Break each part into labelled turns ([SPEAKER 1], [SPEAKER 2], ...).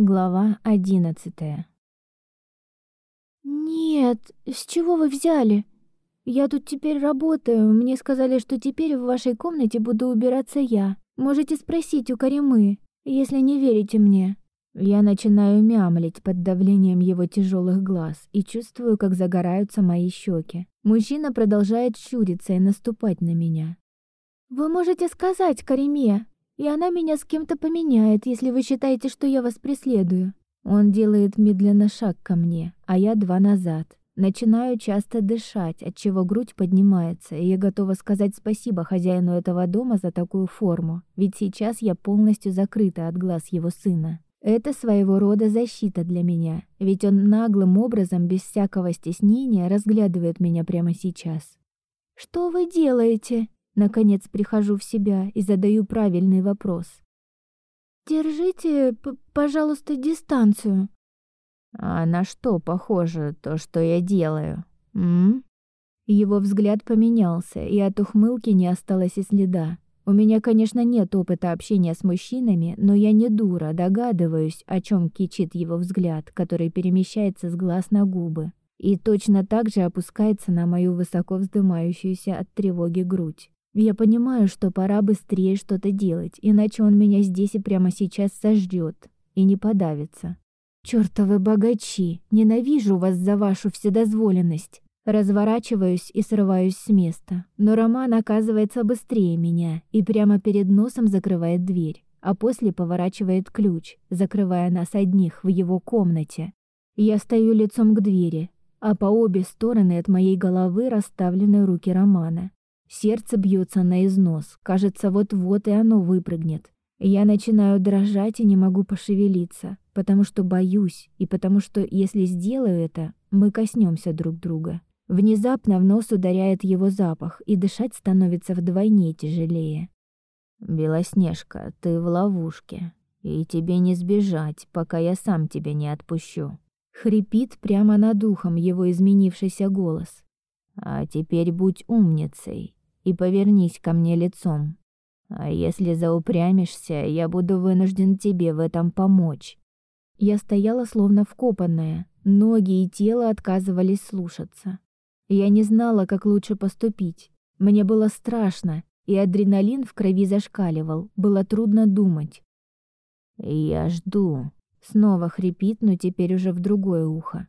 [SPEAKER 1] Глава одиннадцатая.
[SPEAKER 2] «Нет, с чего вы взяли? Я тут теперь работаю, мне сказали, что теперь в вашей комнате буду убираться я. Можете спросить у Каримы, если не верите мне».
[SPEAKER 1] Я начинаю мямлить под давлением его тяжелых глаз и чувствую, как загораются мои щеки. Мужчина продолжает щуриться и наступать на меня.
[SPEAKER 2] «Вы можете сказать Кариме, и она меня с кем-то поменяет, если вы считаете, что я вас преследую».
[SPEAKER 1] Он делает медленно шаг ко мне, а я два назад. Начинаю часто дышать, отчего грудь поднимается, и я готова сказать спасибо хозяину этого дома за такую форму, ведь сейчас я полностью закрыта от глаз его сына. Это своего рода защита для меня, ведь он наглым образом, без всякого стеснения, разглядывает меня прямо сейчас.
[SPEAKER 2] «Что вы делаете?»
[SPEAKER 1] Наконец прихожу в себя и задаю правильный вопрос.
[SPEAKER 2] «Держите, пожалуйста, дистанцию».
[SPEAKER 1] «А на что похоже то, что я делаю?» М? Его взгляд поменялся, и от ухмылки не осталось и следа. У меня, конечно, нет опыта общения с мужчинами, но я не дура, догадываюсь, о чем кичит его взгляд, который перемещается с глаз на губы и точно так же опускается на мою высоко вздымающуюся от тревоги грудь. Я понимаю, что пора быстрее что-то делать, иначе он меня здесь и прямо сейчас сожрет и не подавится. Чёртовы богачи, ненавижу вас за вашу вседозволенность. Разворачиваюсь и срываюсь с места, но Роман оказывается быстрее меня и прямо перед носом закрывает дверь, а после поворачивает ключ, закрывая нас одних в его комнате. Я стою лицом к двери, а по обе стороны от моей головы расставлены руки Романа. Сердце бьется на износ, кажется, вот-вот и оно выпрыгнет. Я начинаю дрожать и не могу пошевелиться, потому что боюсь, и потому что, если сделаю это, мы коснемся друг друга. Внезапно в нос ударяет его запах, и дышать становится вдвойне тяжелее. «Белоснежка, ты в ловушке, и тебе не сбежать, пока я сам тебя не отпущу». Хрипит прямо над ухом его изменившийся голос. «А теперь будь умницей и повернись ко мне лицом. А если заупрямишься, я буду вынужден тебе в этом помочь. Я стояла словно вкопанная, ноги и тело отказывались слушаться. Я не знала, как лучше поступить. Мне было страшно, и адреналин в крови зашкаливал, было трудно думать. «Я жду», — снова хрипит, но теперь уже в другое ухо.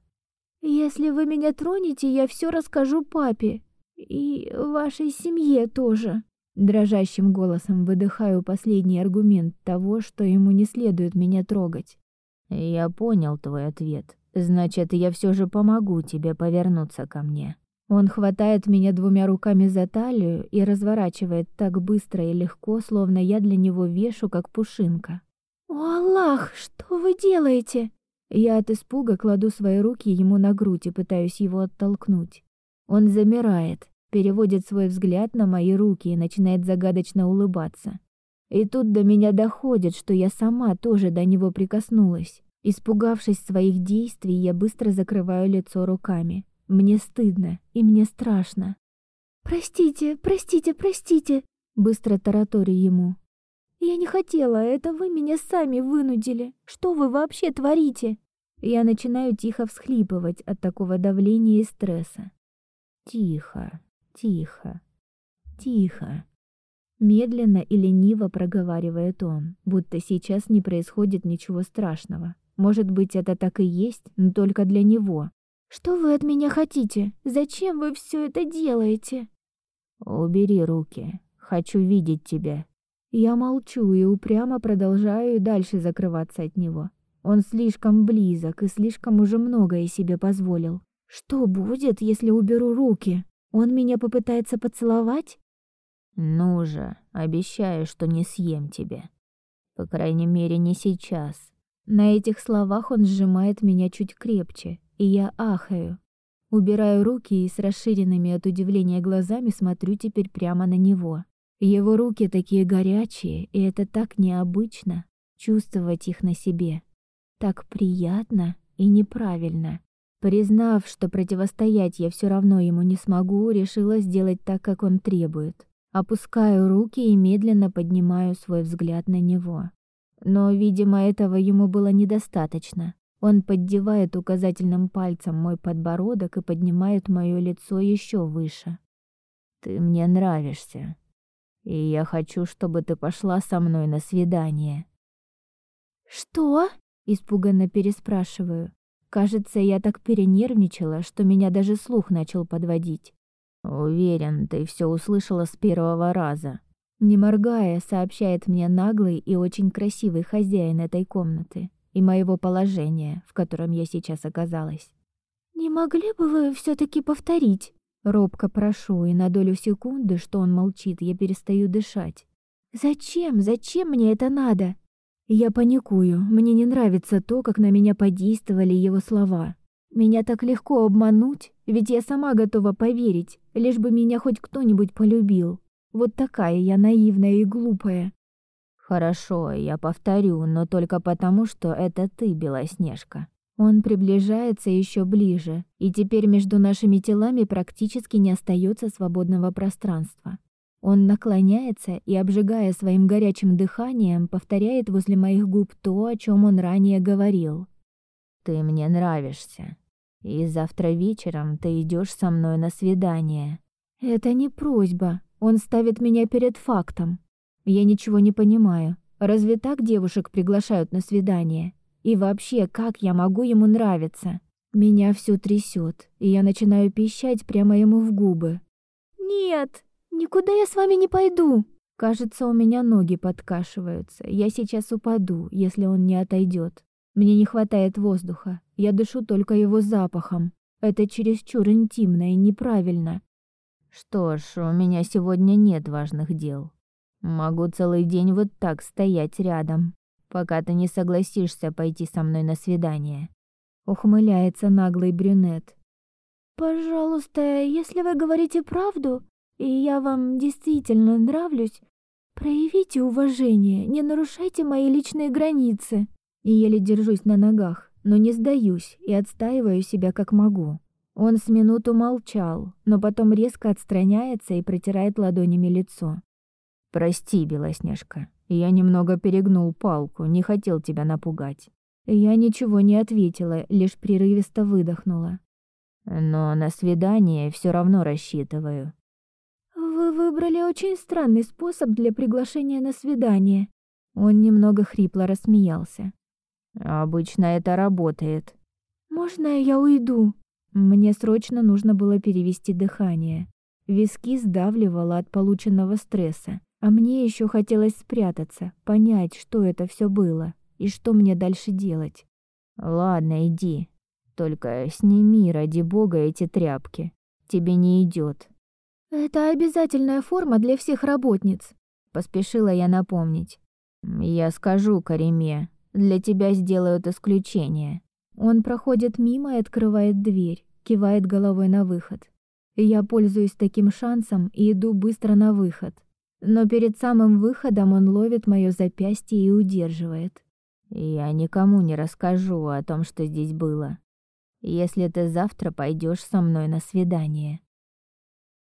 [SPEAKER 2] «Если вы меня тронете, я все расскажу папе», и вашей семье тоже. Дрожащим голосом выдыхаю последний аргумент того, что ему не следует меня трогать.
[SPEAKER 1] Я понял твой ответ. Значит, я все же помогу тебе повернуться ко мне. Он хватает меня двумя руками за талию и разворачивает так быстро и легко, словно я для него вешу, как пушинка.
[SPEAKER 2] «О, Аллах, что вы делаете?»
[SPEAKER 1] Я от испуга кладу свои руки ему на грудь и пытаюсь его оттолкнуть. Он замирает, переводит свой взгляд на мои руки и начинает загадочно улыбаться. И тут до меня доходит, что я сама тоже до него прикоснулась. Испугавшись своих действий, я быстро закрываю лицо руками. Мне стыдно и мне страшно.
[SPEAKER 2] «Простите, простите, простите!» Быстро тараторю ему. «Я не хотела, это вы меня сами вынудили. Что вы вообще творите?»
[SPEAKER 1] Я начинаю тихо всхлипывать от такого давления и стресса. Тихо, тихо, тихо. Медленно и лениво проговаривает он, будто сейчас не происходит ничего страшного. Может быть, это так и есть, но только для него.
[SPEAKER 2] Что вы от меня хотите? Зачем вы все это делаете?
[SPEAKER 1] Убери руки. Хочу видеть тебя. Я молчу и упрямо продолжаю дальше закрываться от него. Он слишком близок и слишком уже многое себе позволил. Что будет, если уберу руки? Он меня попытается поцеловать? Ну же, обещаю, что не съем тебя. По крайней мере, не сейчас. На этих словах он сжимает меня чуть крепче, и я ахаю. Убираю руки и с расширенными от удивления глазами смотрю теперь прямо на него. Его руки такие горячие, и это так необычно чувствовать их на себе. Так приятно и неправильно. Признав, что противостоять я все равно ему не смогу, решила сделать так, как он требует. Опускаю руки и медленно поднимаю свой взгляд на него. Но, видимо, этого ему было недостаточно. Он поддевает указательным пальцем мой подбородок и поднимает моё лицо еще выше. Ты мне нравишься. И я хочу, чтобы ты пошла со мной на свидание.
[SPEAKER 2] Что? испуганно переспрашиваю. Кажется, я так перенервничала, что меня даже слух начал подводить.
[SPEAKER 1] Уверен, ты все услышала с первого раза.
[SPEAKER 2] Не моргая, сообщает мне наглый и очень красивый хозяин этой комнаты и моего положения, в котором я сейчас оказалась. «Не могли бы вы все таки повторить?» Робко прошу, и на долю секунды, что он молчит, я перестаю дышать. «Зачем? Зачем мне это надо?» Я паникую, мне не нравится то, как на меня подействовали его слова. Меня так легко обмануть, ведь я сама готова поверить, лишь бы меня хоть кто-нибудь полюбил. Вот такая я наивная и глупая.
[SPEAKER 1] Хорошо, я повторю, но только потому, что это ты, Белоснежка.
[SPEAKER 2] Он приближается еще ближе, и теперь между нашими телами практически не остается свободного пространства. Он наклоняется и, обжигая своим горячим дыханием, повторяет возле моих губ то, о чем он ранее говорил.
[SPEAKER 1] Ты мне нравишься. И завтра вечером ты идешь со мной на свидание.
[SPEAKER 2] Это не просьба. Он ставит меня перед фактом. Я ничего не понимаю. Разве так девушек приглашают на свидание? И вообще, как я могу ему нравиться? Меня всё трясёт, и я начинаю пищать прямо ему в губы. Нет, никуда я с вами не пойду. Кажется, у меня ноги подкашиваются. Я сейчас упаду, если он не отойдет. Мне не хватает воздуха. Я дышу только его запахом. Это чересчур интимно и неправильно.
[SPEAKER 1] Что ж, у меня сегодня нет важных дел. Могу целый день вот так стоять рядом, пока ты не согласишься пойти со мной на свидание.
[SPEAKER 2] Ухмыляется наглый брюнет. Пожалуйста, если вы говорите правду, и я вам действительно нравлюсь, проявите уважение, не нарушайте мои личные границы и еле держусь на ногах, но не сдаюсь и отстаиваю себя как могу. Он с минуту молчал, но потом резко отстраняется и протирает ладонями лицо.
[SPEAKER 1] «Прости, Белоснежка, я немного перегнул палку, не хотел тебя напугать».
[SPEAKER 2] Я ничего не ответила, лишь прерывисто выдохнула.
[SPEAKER 1] «Но на свидание все равно рассчитываю».
[SPEAKER 2] «Вы выбрали очень странный способ для приглашения на свидание». Он немного хрипло рассмеялся.
[SPEAKER 1] Обычно это работает.
[SPEAKER 2] Можно я уйду? Мне срочно нужно было перевести дыхание. Виски сдавливало от полученного стресса, а мне еще хотелось спрятаться, понять, что это все было и что мне дальше делать.
[SPEAKER 1] Ладно, иди. Только сними ради бога эти тряпки. Тебе не идет.
[SPEAKER 2] Это обязательная форма для всех работниц, поспешила я напомнить.
[SPEAKER 1] Я скажу Кариме, для тебя сделают исключение.
[SPEAKER 2] Он проходит мимо и открывает дверь, кивает головой на выход. Я пользуюсь таким шансом и иду быстро на выход. Но перед самым выходом он ловит моё запястье и удерживает.
[SPEAKER 1] Я никому не расскажу о том, что здесь было. Если ты завтра пойдёшь со мной на свидание.